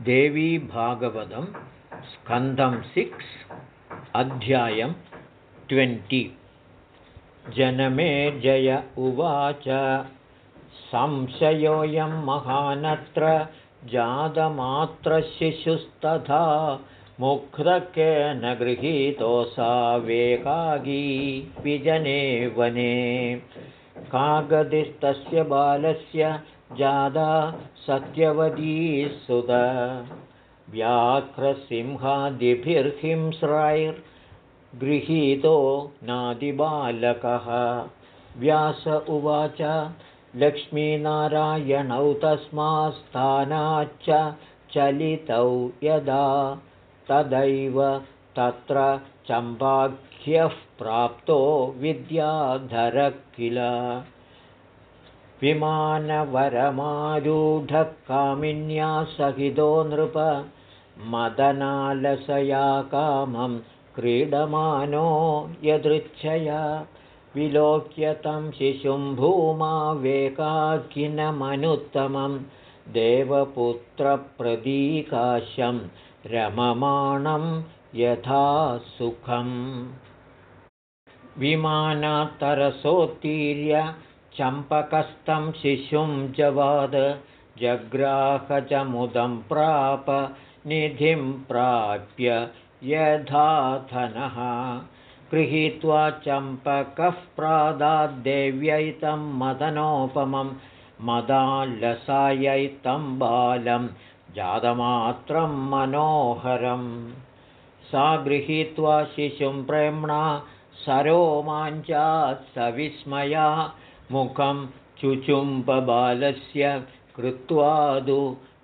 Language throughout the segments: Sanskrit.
देवीभागवतं स्कन्धं सिक्स् अध्यायं ट्वेण्टि। जनमे जय उवाच। संशयोऽयं महानत्र जातमात्रशिशुस्तथा मुग्धकेन गृहीतोऽसा वेकागी विजने वने। कागदिस्तस्य बालस्य जादा सत्यवती सुत व्याघ्रसिंहादिभिर्हिंस्रैर्गृहीतो नादिबालकः। व्यास उवाच लक्ष्मीनारायणौ तस्मात्स्थानाच्च चलितौ यदा तदैव तत्र चम्पाख्यः प्राप्तो विद्याधरः किल विमानवरमारूढः कामिन्या सहितो नृप मदनालसया कामं क्रीडमानो यदृच्छया। विलोक्य तं शिशुं भूमावेकाकिनमनुत्तमं देवपुत्रप्रदीकाशं रममाणं यथा सुखम्। विमानात्तरसोत्तीर्य चम्पकस्थं शिशुं जवाद जग्राह च मुदं प्राप निधिं प्राप्य यथाधनः गृहीत्वा चम्पकः प्रादाद्देव्यैतं मदनोपमं मदाल्लसायैतं बालं जातमात्रं मनोहरं सा गृहीत्वा शिशुं प्रेम्णा सरोमाञ्चात् सविस्मया मुखं चुचुम्बबालस्य कृत्वादु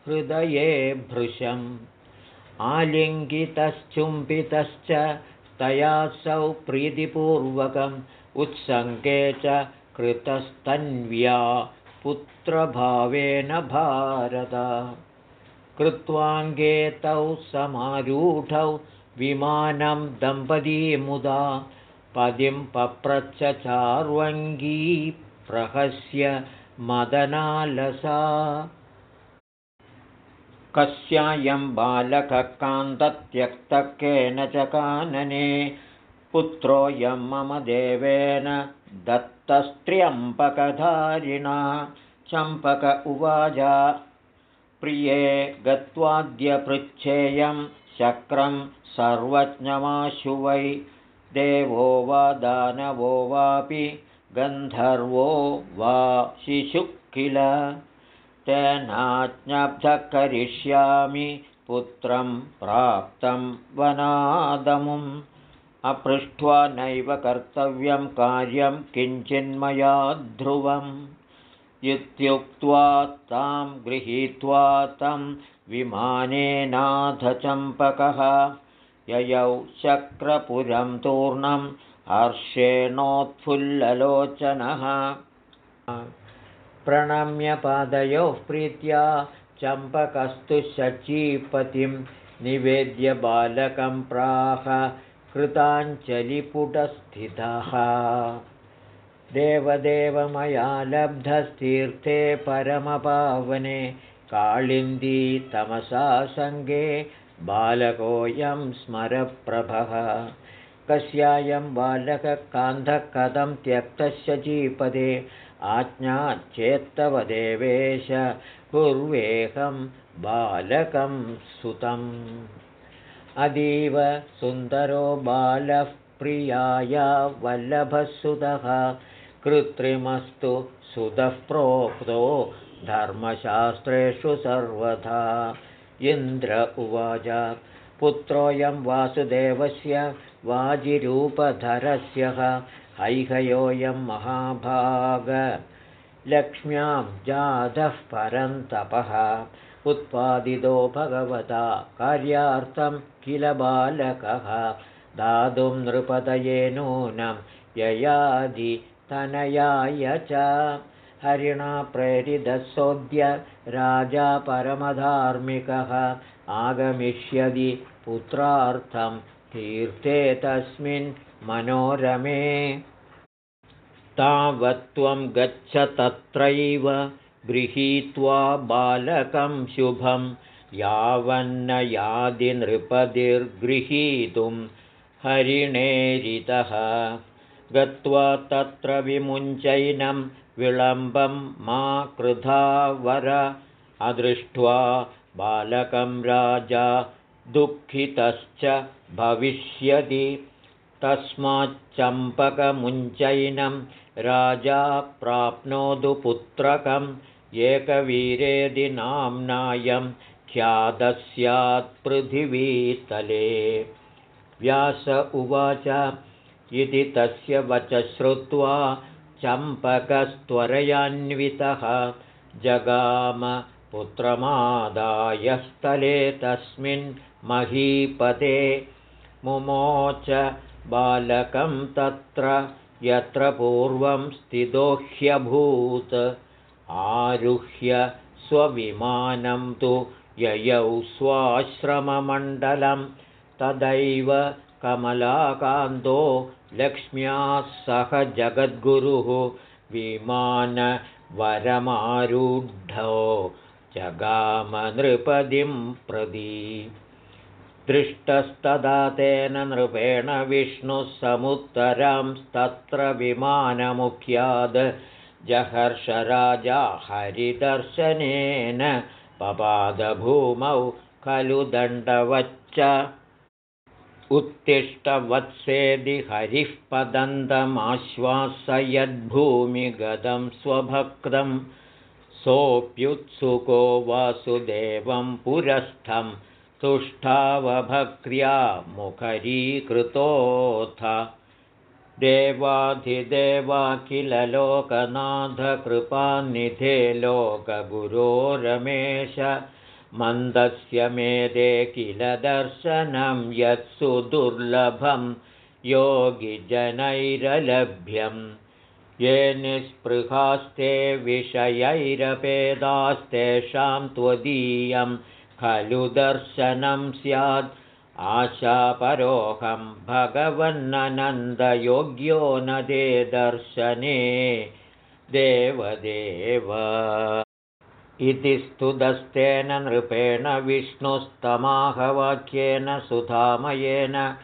हृदये भृशम्। आलिङ्गितश्चुम्बितश्च तयासौ प्रीतिपूर्वकम् उत्सङ्गे च कृतस्तन्व्या पुत्रभावेन भारत। कृत्वाङ्गे तौ समारूढौ विमानं दम्पतीमुदा पदिं पप्रच्छ चार्वङ्गी प्रहस्य मदनालसा। कस्यायं बालककान्तत्यक्तकेन च कानने पुत्रोऽयं मम देवेन दत्तस्त्र्यम्पकधारिणा चम्पक उवाच प्रिये गत्वाद्य पृच्छेयं शक्रं सर्वज्ञमाशु वै। देवो वा दानवो वापि गन्धर्वो वा शिशुः किल? तेनाज्ञब्धः करिष्यामि पुत्रं प्राप्तं वनादमुम्। अपृष्ट्वा नैव कर्तव्यं कार्यं किञ्चिन्मया ध्रुवम्। इत्युक्त्वा तां गृहीत्वा तं विमानेनाथचम्पकः ययौ शक्रपुरं तूर्णं हर्षेणोत्फुल्ललोचनः। प्रणम्यपादयोः प्रीत्या चम्पकस्तु शचीपतिं निवेद्य बालकं प्राह कृताञ्जलिपुटस्थितः। देवदेव मया लब्धस्तीर्थे परमपावने काळिन्दी तमसा सङ्गे बालकोऽयं स्मरप्रभः कस्यायं बालककान्धः कथं त्यक्तस्य जीपदे आज्ञाच्चेत्तव देवेश कुर्वेहं बालकं सुतम्। अतीव सुन्दरो बालः प्रियाया वल्लभसुतः कृत्रिमस्तु सुतः प्रोक्तो धर्मशास्त्रेषु सर्वथा। इन्द्र उवाच पुत्रोऽयं वासुदेवस्य वाजिरूपधरस्य। हैहयोऽयं महाभाग। लक्ष्म्यां जातः परन्तपः उत्पादितो भगवता कार्यार्थं किल बालकः। दातुं नृपतये नूनं ययादितनयाय च। हरिणा प्रेरितसोद्य राजा परमधार्मिकः। आगमिष्यति पुत्रार्थं तीर्थे तस्मिन् मनोरमे। तावत्त्वं गच्छ तत्रैव गृहीत्वा बालकं शुभं। यावन्न यादिनृपतिर्गृहीतुं हरिणेरितः। गत्वा तत्र विमुञ्चैनं विलम्बं मा कृधा वर अदृष्ट्वा बालकं राजा दुःखितश्च भविष्यति। तस्माच्चम्पकमुञ्चैनं राजा प्राप्नोतु पुत्रकम्। एकवीरेदि नाम्नायं ख्यातस्यात्पृथिवीतले व्यास उवाच इति तस्य वच श्रुत्वा चम्पकस्त्वरयान्वितः। जगाम पुत्रमादायस्थले तस्मिन् महीपते। मुमोच बालकं तत्र यत्र पूर्वं स्थितो ह्यभूत् आरुह्य स्वविमानं तु ययौ स्वाश्रममण्डलं। तदैव कमलाकान्तो लक्ष्म्याः सह जगद्गुरुः। विमानवरमारूढो जगामनृपदिं प्रदी दृष्टस्तदा तेन नृपेण विष्णुः समुत्तरंस्तत्र विमानमुख्याद् जहर्षराजा हरिदर्शनेन पपादभूमौ खलु दण्डवच्च उत्तिष्ठवत्सेदि हरिः पदन्तमाश्वासयद्भूमिगतं स्वभक्तं सोऽप्युत्सुको वासुदेवं पुरस्थं तुष्टावभक्र्या मुखरीकृतोऽथ देवाधिदेवाखिलोकनाथकृपानिधे लोकगुरो रमेश मन्दस्य मेदे किल दर्शनं यत्सु दुर्लभं योगिजनैरलभ्यं ये निःस्पृहास्ते विषयैरपेदास्तेषां त्वदीयं खलु दर्शनं स्यात् आशापरोहं भगवन्ननन्दयोग्यो न दे दर्शने। देवदेव। इति स्तुतस्तेन नृपेण विष्णुस्तमाहवाक्येन सुधामयेन।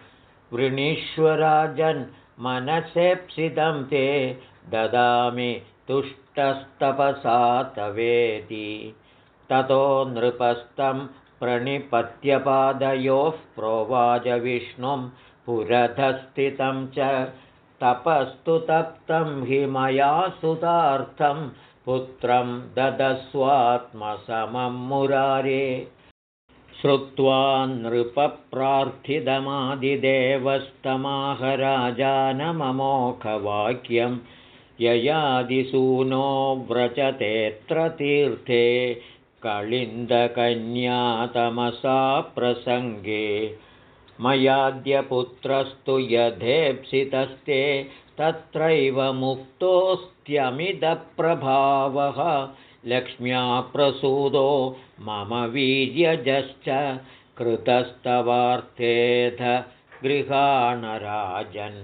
वृणीश्वराजन्मनसेप्सितं ते ददामि तुष्टस्तपसा तवेति ततो नृपस्तं प्रणिपत्यपादयोः प्रोवाच विष्णुं पुरधस्थितं च तपस्तु तप्तं हि मया सुतार्थं पुत्रं ददस्वात्मसमं मुरारे। श्रुत्वा नृपप्रार्थितमादिदेवस्तमाहराजानममोखवाक्यं ययादिसूनो व्रजतेऽत्र तीर्थे कलिन्दकन्यातमसा प्रसङ्गे मयाद्यपुत्रस्तु यथेप्सितस्ते तत्रैव मुक्तोऽस्त्यमिदप्रभावः लक्ष्म्या प्रसूदो मम वीर्यजश्च कृतस्तवार्थेध गृहाणराजन्।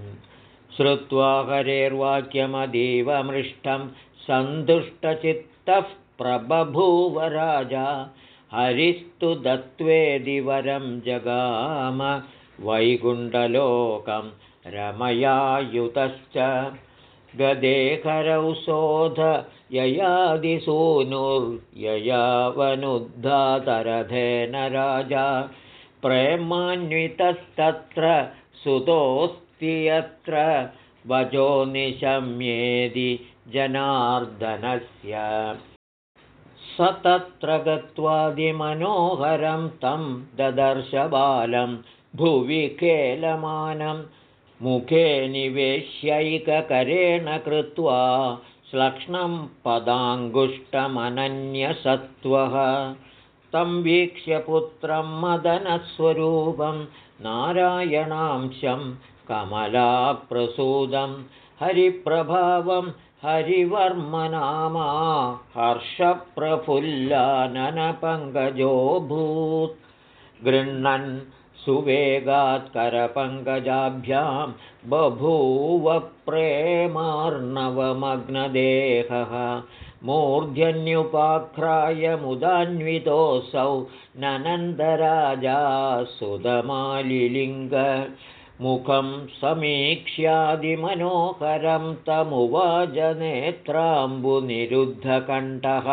श्रुत्वा हरेर्वाक्यमतीवमृष्टं सन्तुष्टचित्तः प्रबभूव राजा हरिस्तु दत्त्वेदिवरं जगाम। वैकुण्ठलोकं रमयायुतश्च। गदेकरौ शोध ययादिसूनुर्ययावनुद्धातरथेन राजा प्रेमान्वितस्तत्र सुतोऽस्ति यत्र। वचो निशम्येदि जनार्दनस्य स तत्र गत्वादिमनोहरं तं ददर्शबालं भुवि केलमानं मुखे निवेश्यैककरेण कृत्वा श्लक्ष्णं पदाङ्गुष्टमनन्यसत्त्वः। तं वीक्ष्य पुत्रं मदनस्वरूपं नारायणांशं कमलाप्रसूदं। हरिप्रभावं हरिवर्मनामा हर्षप्रफुल्लाननपङ्कजोऽभूत्। गृह्णन् सुवेगात्करपङ्कजाभ्यां बभूव प्रेमार्णवमग्नदेहः। मूर्ध्यन्युपाख्राय मुदान्वितोऽसौ ननन्दराजा सुदमालिलिङ्गमुखं समीक्ष्यादिमनोहरं तमुवाजनेत्राम्बुनिरुद्धकण्ठः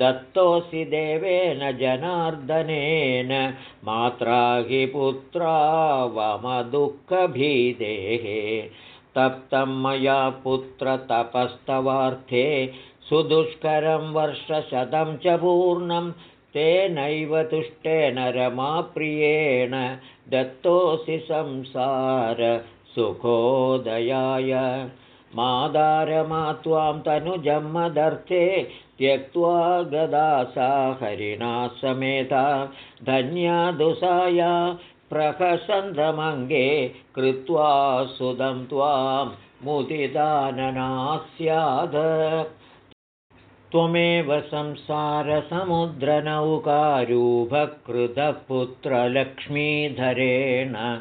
दत्तोऽसि देवेन जनार्दनेन मात्रा हि पुत्रावमदुःखभीदेः तप्तं मया पुत्रतपस्तवार्थे सुदुष्करं वर्षशतं च पूर्णं तेनैव तुष्टेन रमाप्रियेण दत्तोऽसि संसारसुखोदयाय मादारमा त्वां तनुजम्मदर्थे त्यक्त्वा गदा सा हरिणा समेता धन्यादुसाया प्रहसन्तमङ्गे कृत्वा सुदं त्वां मुदिदानना स्यात् त्वमेव संसारसमुद्रनौकारूभकृतः पुत्रलक्ष्मीधरेण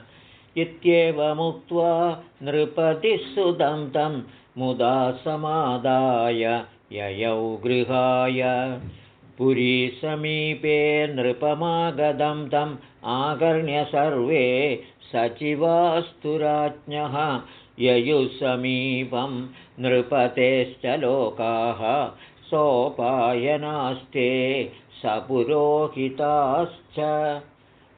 इत्येवमुक्त्वा नृपतिः तं मुदा समादाय ययौ गृहाय। पुरीसमीपे नृपमागदं तम् आकर्ण्य सर्वे सचिवास्तुराज्ञः। ययुसमीपं नृपतेश्च लोकाः सोपायनास्ते सपुरोहिताश्च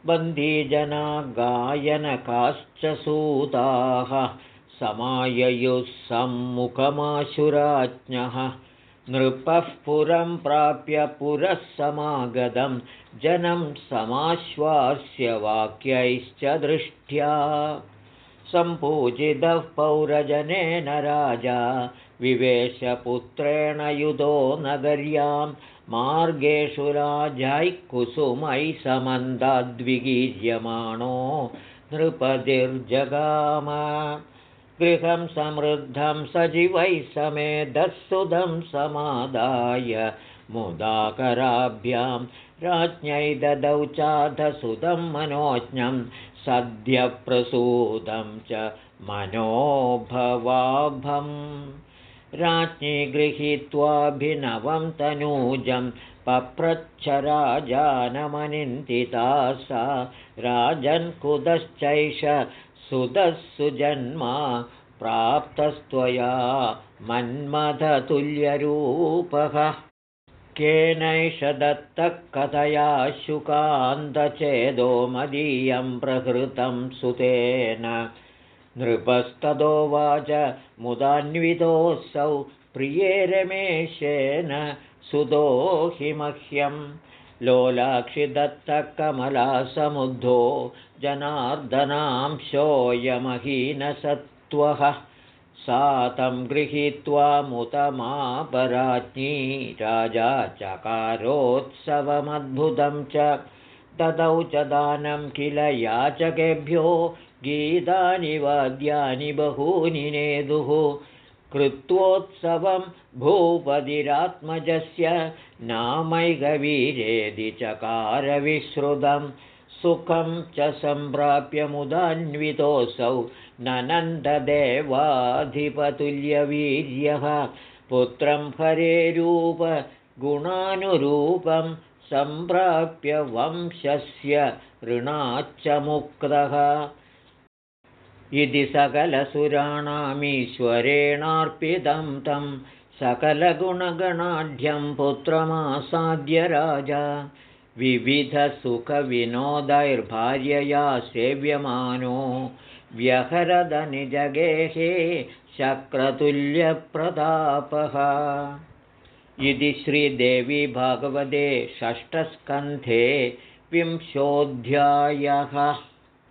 बन्दीजना गायनकाश्च सूताः समाययुः सम्मुखमाशुराज्ञः नृपः पुरं प्राप्य पुरः समागतं जनं समाश्वास्य वाक्यैश्च दृष्ट्या सम्पूजितः पौरजनेन राजा। विवेशपुत्रेण युधो नगर्यां। मार्गेषु राजायः कुसुमैः समन्दाद्विगीर्यमाणो नृपतिर्जगाम। गृहं समृद्धं सजीवैः समेधः समादाय मुदाकराभ्यां। राज्ञै ददौ चाधसुदं मनोज्ञं सद्यप्रसूतं च मनोभवाभम् राज्ञी गृहीत्वाभिनवं तनूजं पप्रच्छराजानमनिन्दिता सा। राजन्कुदश्चैष सुतः सुजन्मा प्राप्तस्त्वया मन्मथतुल्यरूपः केनैष दत्तः कथया शुकान्तचेदो मदीयं प्रहृतं सुतेन। नृपस्तदोवाच मुदान्वितोऽसौ प्रिये रमेशेन सुतो हि मह्यं लोलाक्षिदत्तकमलासमुद्धो जनार्दनांशोऽयमहीनसत्त्वः सा तं गृहीत्वा मुतमापराज्ञी राजा चकारोत्सवमद्भुतं च। ददौ च दानं किल याचकेभ्यो गीतानि वाद्यानि बहूनि नेदुः। कृत्वोत्सवं भूपतिरात्मजस्य नामैकवीरेदि चकारविश्रुतं सुखं च सम्प्राप्य मुदान्वितोऽसौ ननन्ददेवाधिपतुल्यवीर्यः। पुत्रं हरेरूपगुणानुरूपं सम्प्राप्य वंशस्य ऋणाच्च मुक्तः इति सकलसुराणामीश्वरेणार्पितं तं सकलगुणगणाढ्यं पुत्रमासाद्य राजा विविधसुखविनोदैर्भार्यया सेव्यमानो व्यहरदनिजगेहे शक्रतुल्यप्रतापः। इति श्रीदेवी भगवते षष्ठस्कन्धे विंशोऽध्यायः